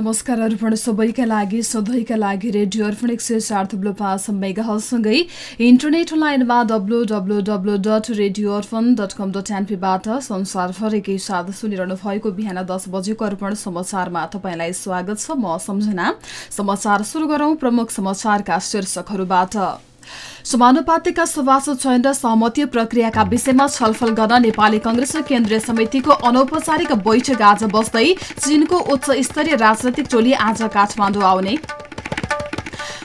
नमस्कार अर्पण सबैका लागि सधैँका लागि रेडियो अर्पण एक सय चार थुप्लो पाँच मेगाहलसँगै इन्टरनेट लाइनमा W W W dot radio Arpan dot com dot एनपीबाट संसारभरिकै साथ सुनिरहनु भएको बिहान दस बजेको अर्पण समाचारमा तपाईँलाई स्वागत छ। म सम्झना। समाचार सुरु प्रमुख समाचारका शीर्षकहरूबाट। समानुपातिका सभासद चयन र सहमति प्रक्रियाका विषयमा छलफल गर्न नेपाली कंग्रेस केन्द्रीय समितिको अनौपचारिक बैठक आज बस्दै चीनको उच्च स्तरीय राजनैतिक टोली आज काठमाडौँ आउने।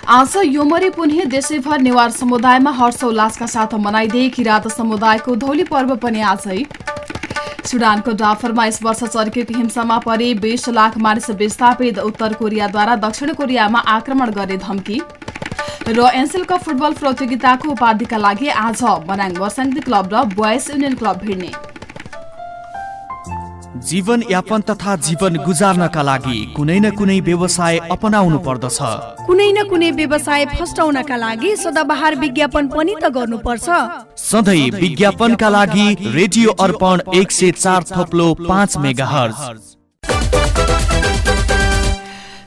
आज योमरी पुनः देशैभर नेवार समुदायमा हर्षोल्लासका साथ मनाइदिए किरात समुदायको धौली पर्व पनि आजै। सुडानको डाफरमा यस वर्ष चर्किएको हिंसामा परि बीस लाख मानिस विस्थापित उत्तर कोरियाद्वारा दक्षिण कोरियामा आक्रमण गर्ने धम्की। र एनसेल कप फुटबल प्रतियोगिताको उपाधिका लागि आज बनाङ वर्साङ्गी क्लब र बोयस युनियन क्लब भिड्ने। जीवन यापन तथा जीवन गुजार्नका लागि कुनै न कुनै व्यवसाय अपनाउनु पर्दछ। कुनै न कुनै व्यवसाय फस्टाउनका लागि सदाबहार विज्ञापन पनि त गर्नुपर्छ। सधैँ विज्ञापनका लागि रेडियो अर्पण एक सय चार थोप्लो पाँच मेगा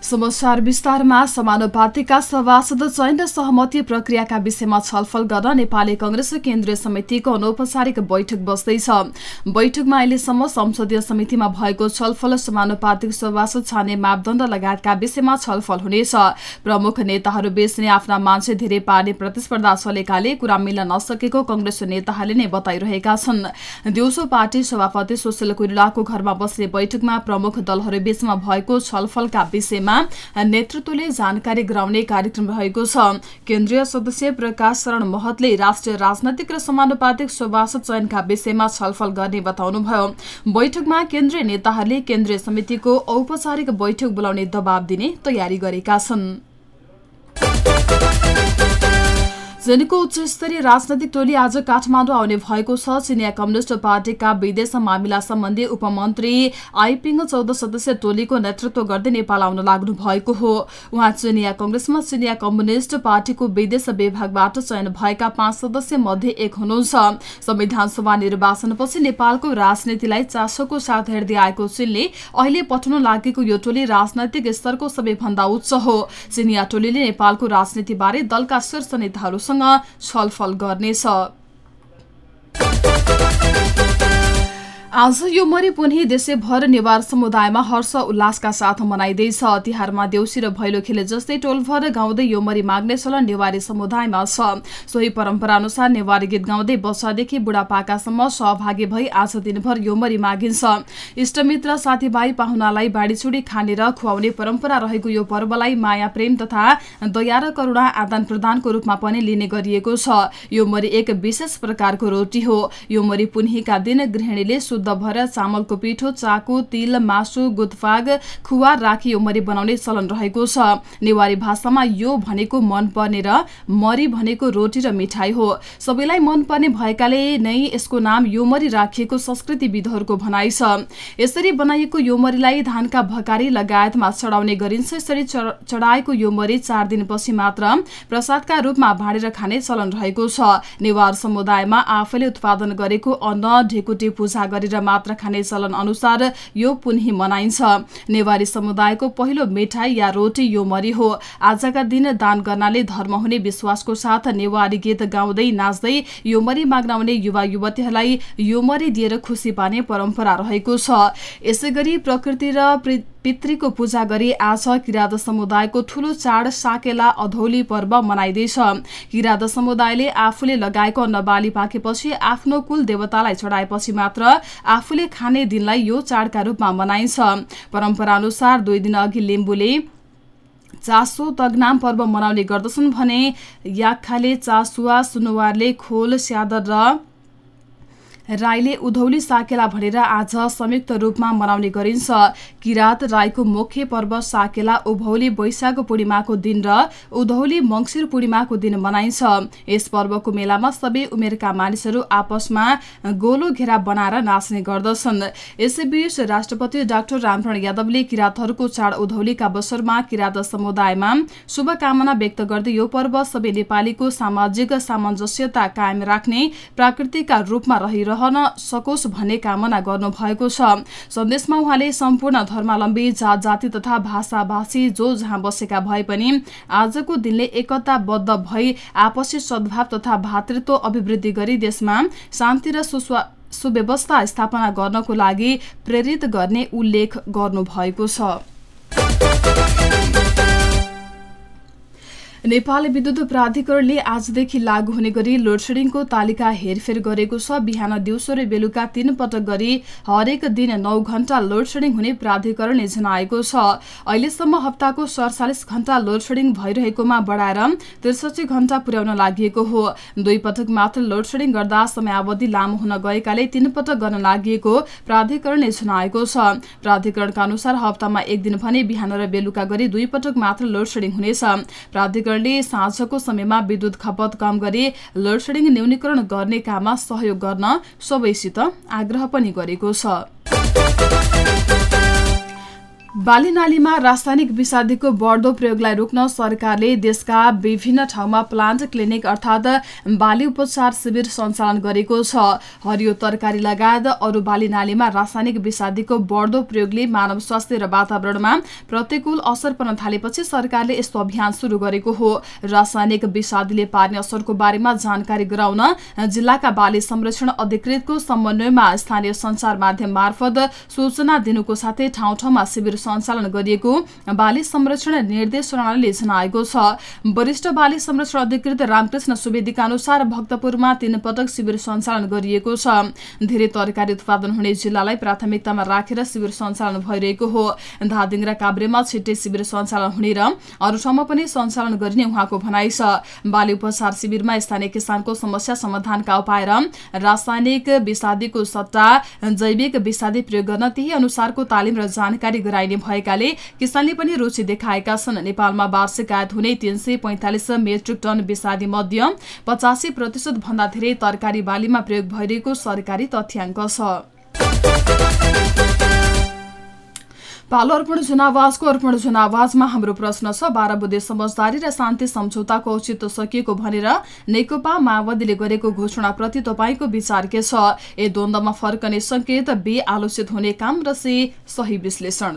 समाचार विस्तारमा समानुपातिका सभासद चयन र सहमति प्रक्रियाका विषयमा छलफल गर्न नेपाली कंग्रेस केन्द्रीय समितिको अनौपचारिक बैठक बस्दैछ। बैठकमा अहिलेसम्म संसदीय समितिमा भएको छलफल समानुपातिक सभासद छाने मापदण्ड लगायतका विषयमा छलफल हुनेछ। प्रमुख नेताहरू बेच नै आफ्ना मान्छे धेरै पार्ने प्रतिस्पर्धा चलेकाले कुरा मिल्न नसकेको कंग्रेस नेताहरूले नै बताइरहेका छन्। दिउँसो पार्टी सभापति सुशील कोइरालाको घरमा बस्ने बैठकमा प्रमुख दलहरू बीचमा भएको छलफलका विषयमा नेतृत्वले जानकारी गराउने कार्यक्रम रहेको छ। केन्द्रीय सदस्य प्रकाश शरण महतले राष्ट्रिय राजनैतिक र समानुपातिक सभासद चयनका विषयमा छलफल गर्ने बताउनुभयो। बैठकमा केन्द्रीय नेताहरूले केन्द्रीय समितिको औपचारिक बैठक बोलाउने दबाव दिने तयारी गरेका छन्। चीनको उच्च स्तरीय राजनैतिक टोली आज काठमाडौँ आउने भएको छ। चिनिया कम्युनिष्ट पार्टीका विदेश मामिला सम्बन्धी उपमन्त्री आइपिङ चौध सदस्यीय टोलीको नेतृत्व गर्दै नेपाल आउन लाग्नु भएको हो। उहाँ चिनिया कंग्रेसमा चिनिया कम्युनिष्ट पार्टीको विदेश विभागबाट चयन भएका पाँच सदस्य मध्ये एक हुनुहुन्छ। संविधान सभा निर्वाचनपछि नेपालको राजनीतिलाई चासोको साथ हेर्दै आएको चीनले अहिले पठाउन लागेको यो टोली राजनैतिक स्तरको सबैभन्दा उच्च हो। चिनिया टोलीले नेपालको राजनीतिबारे दलका शीर्ष नेताहरूसँग छलफल गर्नेछ। आज यो मरी पुनः देशैभर नेवार समुदायमा हर्ष उल्लासका साथ मनाइँदैछ। तिहारमा देउसी र भैलो खेले जस्तै टोलभर गाउँदै यो मरी माग्ने चलन नेवारी समुदायमा छ। सोही परम्परा अनुसार नेवारी गीत गाउँदै बच्चादेखि बुढापाकासम्म सहभागी भई आज दिनभर यो मरी मागिन्छ। इष्टमित्र साथीभाइ पाहुनालाई बाँडीचुडी खानेर खुवाउने परम्परा रहेको यो पर्वलाई माया प्रेम तथा दया र करुणा आदान प्रदानको रूपमा पनि लिने गरिएको छ। यो मरी एक विशेष प्रकारको रोटी हो। यो मरी पुन्हीका दिन गृहिणीले शुद्ध भएर चामलको पिठो चाकु तिल मासु गुतफाग खुवा राखी उमरी बनाउने चलन रहेको छ। नेवारी भाषामा यो भनेको मनपर्ने र मरी भनेको रोटी र मिठाई हो। सबैलाई मनपर्ने भएकाले नै यसको नाम योमरी राखिएको संस्कृतिविदहरूको भनाइ छ। यसरी बनाइएको योमरीलाई धानका भकारी लगायतमा चढाउने गरिन्छ। यसरी चढाएको योमरी चार दिनपछि मात्र प्रसादका रूपमा भाँडेर खाने चलन रहेको छ। नेवार समुदायमा आफैले उत्पादन गरेको अन्न ढेकुटी पूजा गरेर मात्र खाने चलन अनुसार यो पुनही मनाइन्छ। नेवारी समुदायको पहिलो मिठाई या रोटी यो मरी हो। आजका दिन दान गर्नाले धर्म हुने विश्वासको साथ नेवारी गीत गाउँदै नाच्दै यो मरी माग्न आउने युवा युवतीहरूलाई यो मरी दिएर खुसी पार्ने परम्परा रहेको छ। यसै गरी प्रकृति र पितृको पूजा गरी आज किराँत समुदायको ठूलो चाड साकेला अधौली पर्व मनाइँदैछ। किराँत समुदायले आफूले लगाएको अन्नबाली पाकेपछि आफ्नो कुल देवतालाई चढाएपछि मात्र आफूले खाने दिनलाई यो चाडका रूपमा मनाइन्छ। परम्परा अनुसार दुई दिन अघि लिम्बुले चासो तगनाम पर्व मनाउने गर्दछन् भने याखाले चासुवा सुनुवारले खोल स्यादर र राईले उधौली साकेला भनेर आज संयुक्त रूपमा मनाउने गरिन्छ। किरात राईको मुख्य पर्व साकेला उभौली वैशाख पूर्णिमाको दिन र उधौली मङ्सिर पूर्णिमाको दिन मनाइन्छ। यस पर्वको मेलामा सबै उमेरका मानिसहरू आपसमा गोलो घेरा बनाएर नाच्ने गर्दछन्। यसैबीच राष्ट्रपति डाक्टर रामचरण यादवले किरातहरूको चाड उधौलीका अवसरमा किरात समुदायमा शुभकामना व्यक्त गर्दै यो पर्व सबै नेपालीको सामाजिक सामञ्जस्यता कायम राख्ने प्राकृतिकका रूपमा रहिरह रहन सकोस् भन्ने कामना गर्नुभएको छ। सन्देशमा उहाँले सम्पूर्ण धर्मावलम्बी जात जाति तथा भाषाभाषी जो जहाँ बसेका भए पनि आजको दिनले एकताबद्ध भई आपसी सद्भाव तथा भातृत्व अभिवृद्धि गरी देशमा शान्ति र सुव्यवस्था स्थापना गर्नको लागि प्रेरित गर्ने उल्लेख गर्नुभएको छ। नेपाल विद्युत प्राधिकरणले आजदेखि लागू हुने गरी लोडसेडिङको तालिका हेरफेर गरेको छ। बिहान दिउँसो र बेलुका तीन पटक गरी हरेक दिन नौ घण्टा लोडसेडिङ हुने प्राधिकरणले जनाएको छ। अहिलेसम्म हप्ताको सडचालिस घण्टा लोडसेडिङ भइरहेकोमा बढाएर त्रिसठी घण्टा पुर्याउन लागि हो। दुई पटक मात्र लोडसेडिङ गर्दा समयावधि लामो हुन गएकाले तीन पटक गर्न लागि प्राधिकरणले जनाएको छ। प्राधिकरणका अनुसार हप्तामा एक दिन भने बिहान र बेलुका गरी दुई पटक मात्र लोडसेडिङ हुनेछ। प्राधिकरण केन्द्रले साँझको समयमा विद्युत खपत कम गरी लोडसेडिङ न्यूनीकरण गर्ने काममा सहयोग गर्न सबैसित आग्रह पनि गरेको छ। बाली नालीमा रासायनिक विषादीको बढ्दो प्रयोगलाई रोक्न सरकारले देशका विभिन्न ठाउँमा प्लान्ट क्लिनिक अर्थात् बाली उपचार शिविर सञ्चालन गरेको छ। हरियो तरकारी लगायत अरू बाली नालीमा रासायनिक विषादीको बढ्दो प्रयोगले मानव स्वास्थ्य र वातावरणमा प्रतिकूल असर पर्न थालेपछि सरकारले यस्तो अभियान शुरू गरेको हो। रासायनिक विषादीले पार्ने असरको बारेमा जानकारी गराउन जिल्लाका बाली संरक्षण अधिकृतको समन्वयमा स्थानीय संचार माध्यम मार्फत सूचना दिनुको साथै ठाउँ ठाउँमा शिविर सञ्चालन गरिएको बाली संरक्षण निर्देशनालयले जनाएको छ। वरिष्ठ बाली संरक्षण अधिकृत रामकृष्ण सुवेदीका अनुसार भक्तपुरमा तीन पटक शिविर सञ्चालन गरिएको छ। धेरै तरकारी उत्पादन हुने जिल्लालाई प्राथमिकतामा राखेर शिविर सञ्चालन भइरहेको हो। धादिङ र काभ्रेमा छिट्टै शिविर सञ्चालन हुने र अरू ठाउँमा पनि सञ्चालन गरिने उहाँको भनाइ छ। बाली उपचार शिविरमा स्थानीय किसानको समस्या समाधानका उपाय र रासायनिक विषादीको सट्टा जैविक विषादी प्रयोग गर्न त्यही अनुसारको तालिम र जानकारी गराइने चाहिने भएकाले किसानले पनि रुचि देखाएका छन्। नेपालमा वार्षिक आयात हुने तीन सय पैंतालिस मेट्रिक टन विषादी मध्य पचासी प्रतिशत भन्दा धेरै तरकारी बालीमा प्रयोग भइरहेको सरकारी तथ्याङ्क छ। पालो अर्पण जनावाजको अर्पण जनावाजमा हाम्रो प्रश्न छ बाह्र बुधे समझदारी र शान्ति सम्झौताको औचित्य सकिएको भनेर नेकपा माओवादीले गरेको घोषणाप्रति तपाईँको विचार के छ? ए द्वन्दमा फर्कने संकेत बे आलोचित हुने काम र से सही विश्लेषण।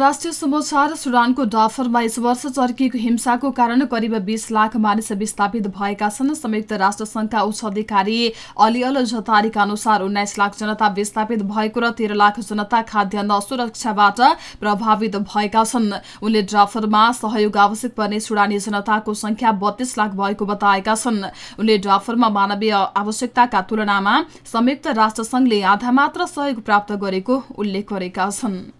अन्तर्राष्ट्रिय समाचार सुडानको डाफरमा यस वर्ष चर्किएको हिंसाको कारण करिब बीस लाख मानिस विस्थापित भएका छन्। संयुक्त राष्ट्र संघका उच्च अधिकारी अलिअल जतारीका अनुसार उन्नाइस लाख जनता विस्थापित भएको र तेह्र लाख जनता खाद्यान्न असुरक्षाबाट प्रभावित भएका छन्। उनले डाफरमा सहयोग आवश्यक पर्ने सुडानी जनताको संख्या बत्तीस लाख भएको बताएका छन्। उनले डाफरमा मानवीय आवश्यकताका तुलनामा संयुक्त राष्ट्र संघले आधा मात्र सहयोग प्राप्त गरेको उल्लेख गरेका छन्।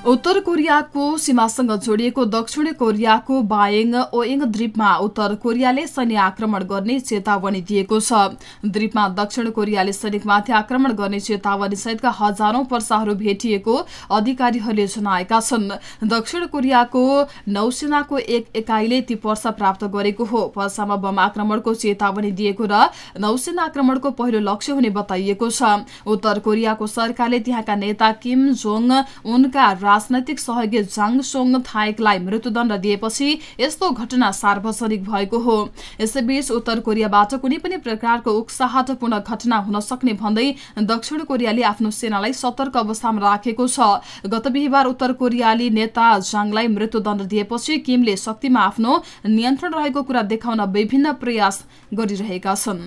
उत्तर कोरियाको सीमासँग जोडिएको दक्षिण कोरियाको बायङ ओयङ द्वीपमा उत्तर कोरियाले सैन्य आक्रमण गर्ने चेतावनी दिएको छ। द्वीपमा दक्षिण कोरियाले सैनिकमाथि आक्रमण गर्ने चेतावनी सहितका हजारौं पर्साहरू भेटिएको अधिकारीहरूले जनाएका छन्। दक्षिण कोरियाको नौसेनाको एक एकाइले ती पर्सा प्राप्त गरेको हो। पर्सामा बम आक्रमणको चेतावनी दिएको र नौसेना आक्रमणको पहिलो लक्ष्य हुने बताइएको छ। उत्तर कोरियाको सरकारले त्यहाँका नेता किम जोङ उनका राजनैतिक सहयोगी जाङ सोङ थाइकलाई मृत्युदण्ड दिएपछि यस्तो घटना सार्वजनिक भएको हो। यसैबीच उत्तर कोरियाबाट कुनै पनि प्रकारको उत्साहपूर्ण घटना हुन सक्ने भन्दै दक्षिण कोरियाले आफ्नो सेनालाई सतर्क अवस्थामा राखेको छ। गत बिहिबार उत्तर कोरियाली नेता जाङलाई मृत्युदण्ड दिएपछि किमले शक्तिमा आफ्नो नियन्त्रण रहेको कुरा देखाउन विभिन्न प्रयास गरिरहेका छन्।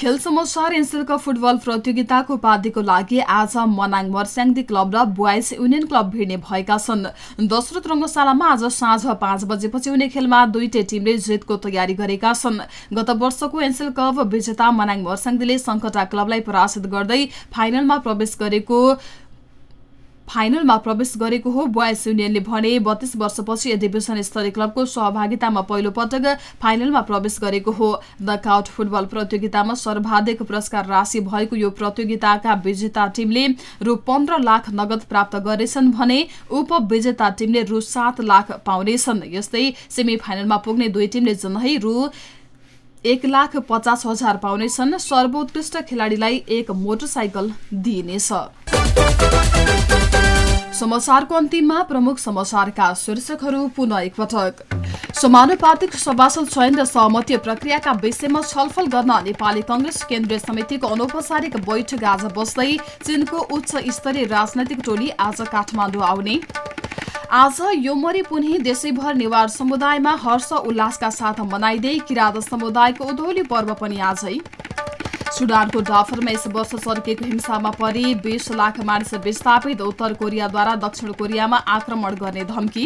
खेल समाचार एनसेलको फुटबल प्रतियोगिताको उपाधिको लागि आज मनाङ मर्स्याङदी क्लब र बोइज युनियन क्लब भिड्ने भएका छन्। दशरथ रङ्गशालामा आज साँझ पाँच बजेपछि हुने खेलमा दुईटै टिमले जितको तयारी गरेका छन्। गत वर्षको एनसेल कप विजेता मनाङ मर्स्याङदीले सङ्कटा क्लबलाई पराजित गर्दै फाइनलमा प्रवेश गरेको फाइनलमा प्रवेश गरेको हो। बोयस युनियनले भने बत्तीस वर्षपछि डिभिजन स्तरीय क्लबको सहभागितामा पहिलो पटक फाइनलमा प्रवेश गरेको हो। नकआउट फुटबल प्रतियोगितामा सर्वाधिक पुरस्कार राशि भएको यो प्रतियोगिताका विजेता टिमले रु पन्ध्र लाख नगद प्राप्त गरेछन् भने उपविजेता टिमले रु सात लाख पाउनेछन्। यस्तै सेमी फाइनलमा पुग्ने दुई टिमले जनै रु एक लाख पचास हजार पाउनेछन्। सर्वोत्कृष्ट खेलाडीलाई एक मोटरसाइकल दिइनेछ। समाचारको अन्तिममा प्रमुख समाचारका शीर्षकहरू पुनः एकपटक। समानुपातिक सभासल चयन र सहमति प्रक्रियाका विषयमा छलफल गर्न नेपाली कंग्रेस केन्द्रीय समितिको अनौपचारिक बैठक आज बस्दै चीनको उच्च स्तरीय राजनैतिक टोली आज काठमाडौँ आउने। आज योमरी पुनः देशैभर नेवार समुदायमा हर्ष उल्लासका साथ मनाइँदै किराँत समुदायको उधौली पर्व पनि आजै। सुडानको डाफरमा यस वर्ष चर्केको हिंसामा परि। बीस लाख मानिस विस्थापित। उत्तर कोरियाद्वारा दक्षिण कोरियामा आक्रमण गर्ने धम्की।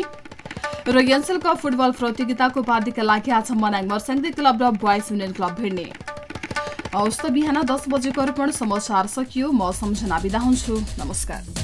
र एनसेल कप फुटबल प्रतियोगिताको उपाधिका लागि आज मनाङ मर्स्याङ्दी क्लब र बोइज युनियन क्लब भिड्ने। हवस् त बिहान दस बजेको अर्पण समाचार सकियो। म सम्झना बिदा हुन्छु। नमस्कार।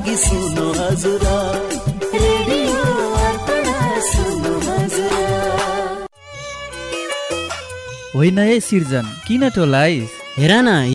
लागि सुन्नु हजुर. होइन है सिर्जन किन टोलाइस? हेर न